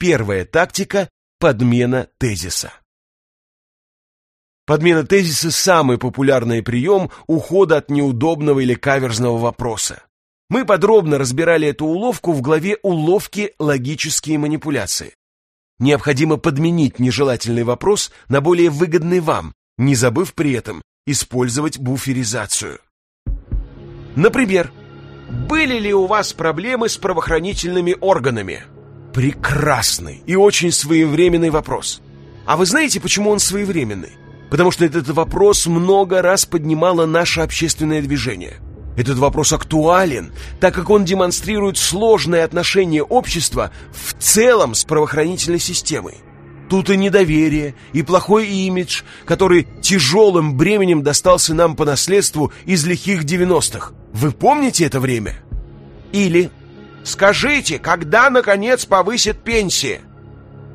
Первая тактика – подмена тезиса. Подмена тезиса – самый популярный прием ухода от неудобного или каверзного вопроса. Мы подробно разбирали эту уловку в главе «Уловки. Логические манипуляции». Необходимо подменить нежелательный вопрос на более выгодный вам, не забыв при этом использовать буферизацию. Например, были ли у вас проблемы с правоохранительными органами? Прекрасный и очень своевременный вопрос. А вы знаете, почему он своевременный? Потому что этот вопрос много раз поднимало наше общественное движение. Этот вопрос актуален, так как он демонстрирует сложное отношение общества в целом с правоохранительной системой. Тут и недоверие, и плохой имидж, который тяжелым бременем достался нам по наследству из лихих 90-х. Вы помните это время? Или «Скажите, когда, наконец, повысят пенсии?»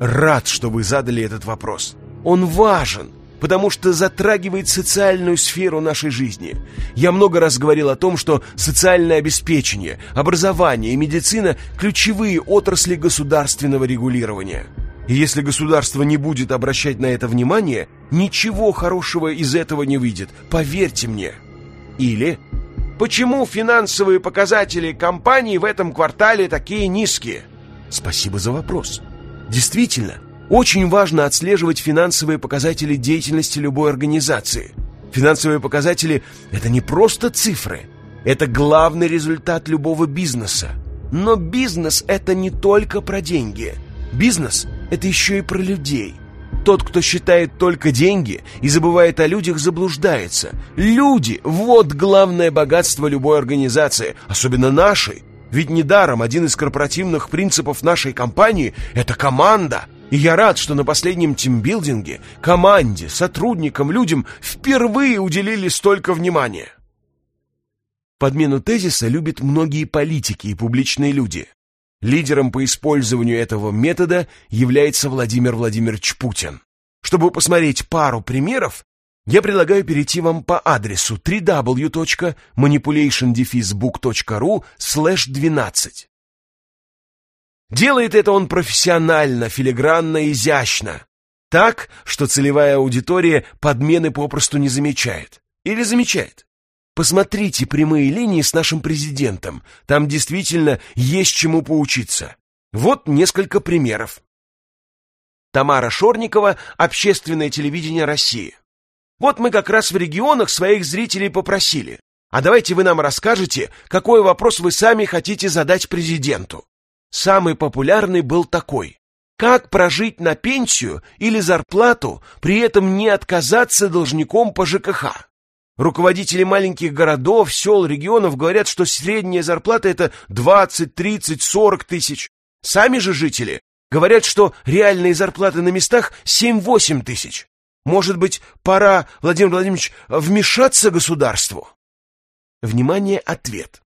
Рад, что вы задали этот вопрос. Он важен, потому что затрагивает социальную сферу нашей жизни. Я много раз говорил о том, что социальное обеспечение, образование и медицина – ключевые отрасли государственного регулирования – и если государство не будет обращать на это внимание, ничего хорошего из этого не выйдет, поверьте мне. Или почему финансовые показатели компании в этом квартале такие низкие? Спасибо за вопрос. Действительно, очень важно отслеживать финансовые показатели деятельности любой организации. Финансовые показатели – это не просто цифры, это главный результат любого бизнеса. Но бизнес – это не только про деньги. Бизнес это еще и про людей. Тот, кто считает только деньги и забывает о людях, заблуждается. Люди – вот главное богатство любой организации, особенно нашей. Ведь недаром один из корпоративных принципов нашей компании – это команда. И я рад, что на последнем тимбилдинге команде, сотрудникам, людям впервые уделили столько внимания. Подмену тезиса любят многие политики и публичные люди. Лидером по использованию этого метода является Владимир Владимирович Путин. Чтобы посмотреть пару примеров, я предлагаю перейти вам по адресу www.manipulationdefizebook.ru 12. Делает это он профессионально, филигранно, изящно. Так, что целевая аудитория подмены попросту не замечает. Или замечает. Посмотрите прямые линии с нашим президентом. Там действительно есть чему поучиться. Вот несколько примеров. Тамара Шорникова, Общественное телевидение России. Вот мы как раз в регионах своих зрителей попросили. А давайте вы нам расскажете, какой вопрос вы сами хотите задать президенту. Самый популярный был такой. Как прожить на пенсию или зарплату, при этом не отказаться должником по ЖКХ? Руководители маленьких городов, сел, регионов говорят, что средняя зарплата это 20, 30, 40 тысяч. Сами же жители говорят, что реальные зарплаты на местах 7-8 тысяч. Может быть, пора, Владимир Владимирович, вмешаться государству? Внимание, ответ.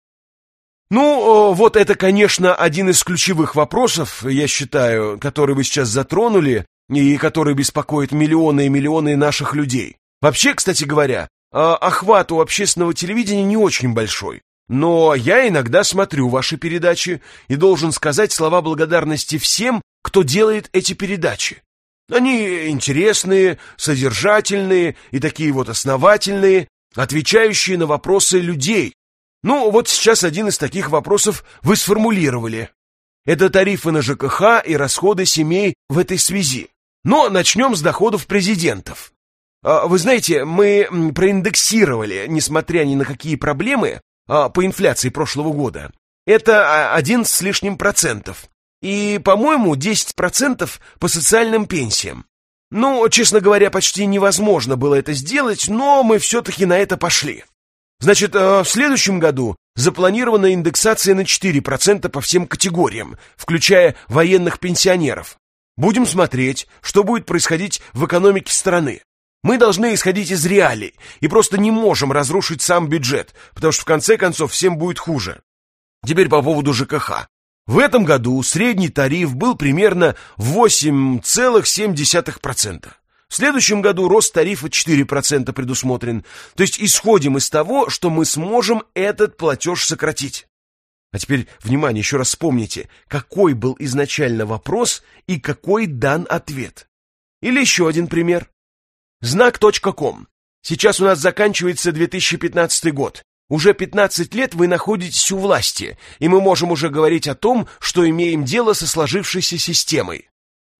Ну, вот это, конечно, один из ключевых вопросов, я считаю, который вы сейчас затронули и который беспокоит миллионы и миллионы наших людей. Вообще, кстати говоря, охват у общественного телевидения не очень большой. Но я иногда смотрю ваши передачи и должен сказать слова благодарности всем, кто делает эти передачи. Они интересные, содержательные и такие вот основательные, отвечающие на вопросы людей. Ну, вот сейчас один из таких вопросов вы сформулировали. Это тарифы на ЖКХ и расходы семей в этой связи. Но начнем с доходов президентов. А, вы знаете, мы проиндексировали, несмотря ни на какие проблемы, а, по инфляции прошлого года. Это один с лишним процентов. И, по-моему, 10 процентов по социальным пенсиям. Ну, честно говоря, почти невозможно было это сделать, но мы все-таки на это пошли. Значит, а, в следующем году запланирована индексация на 4% по всем категориям, включая военных пенсионеров. Будем смотреть, что будет происходить в экономике страны. Мы должны исходить из реалий и просто не можем разрушить сам бюджет, потому что в конце концов всем будет хуже. Теперь по поводу ЖКХ. В этом году средний тариф был примерно 8,7%. В следующем году рост тарифа 4% предусмотрен. То есть исходим из того, что мы сможем этот платеж сократить. А теперь, внимание, еще раз вспомните, какой был изначально вопрос и какой дан ответ. Или еще один пример. Знак.ком. Сейчас у нас заканчивается 2015 год. Уже 15 лет вы находитесь у власти, и мы можем уже говорить о том, что имеем дело со сложившейся системой.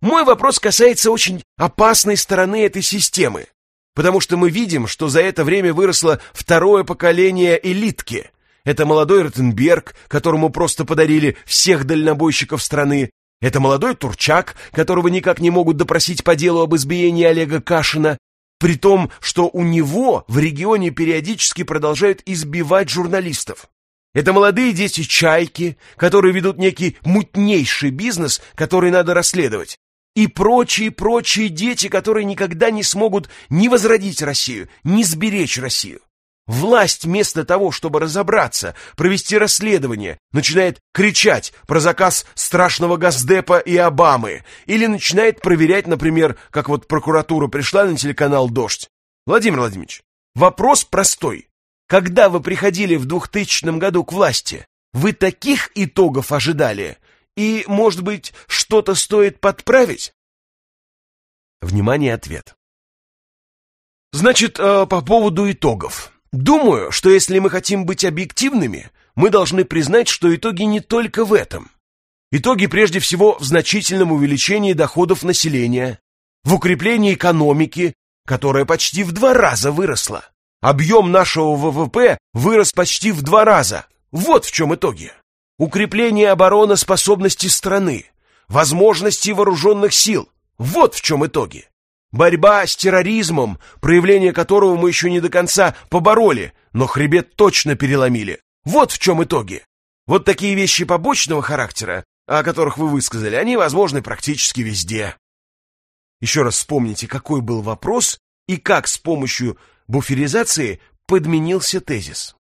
Мой вопрос касается очень опасной стороны этой системы, потому что мы видим, что за это время выросло второе поколение элитки. Это молодой Ротенберг, которому просто подарили всех дальнобойщиков страны. Это молодой Турчак, которого никак не могут допросить по делу об избиении Олега Кашина. При том, что у него в регионе периодически продолжают избивать журналистов. Это молодые дети чайки, которые ведут некий мутнейший бизнес, который надо расследовать. И прочие-прочие дети, которые никогда не смогут ни возродить Россию, ни сберечь Россию. Власть вместо того, чтобы разобраться, провести расследование, начинает кричать про заказ страшного Газдепа и Обамы, или начинает проверять, например, как вот прокуратура пришла на телеканал «Дождь». Владимир Владимирович, вопрос простой. Когда вы приходили в 2000 году к власти, вы таких итогов ожидали? И, может быть, что-то стоит подправить? Внимание, ответ. Значит, э, по поводу итогов. Думаю, что если мы хотим быть объективными, мы должны признать, что итоги не только в этом. Итоги прежде всего в значительном увеличении доходов населения, в укреплении экономики, которая почти в два раза выросла. Объем нашего ВВП вырос почти в два раза. Вот в чем итоги. Укрепление обороноспособности страны, возможности вооруженных сил. Вот в чем итоги. Борьба с терроризмом, проявление которого мы еще не до конца побороли, но хребет точно переломили. Вот в чем итоги. Вот такие вещи побочного характера, о которых вы высказали, они возможны практически везде. Еще раз вспомните, какой был вопрос и как с помощью буферизации подменился тезис.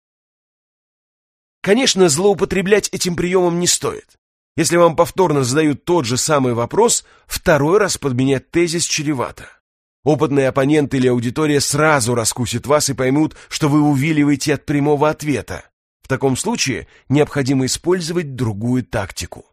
Конечно, злоупотреблять этим приемом не стоит. Если вам повторно задают тот же самый вопрос, второй раз подменять тезис чревато. Опытные оппоненты или аудитория сразу раскусят вас и поймут, что вы увиливаете от прямого ответа. В таком случае необходимо использовать другую тактику.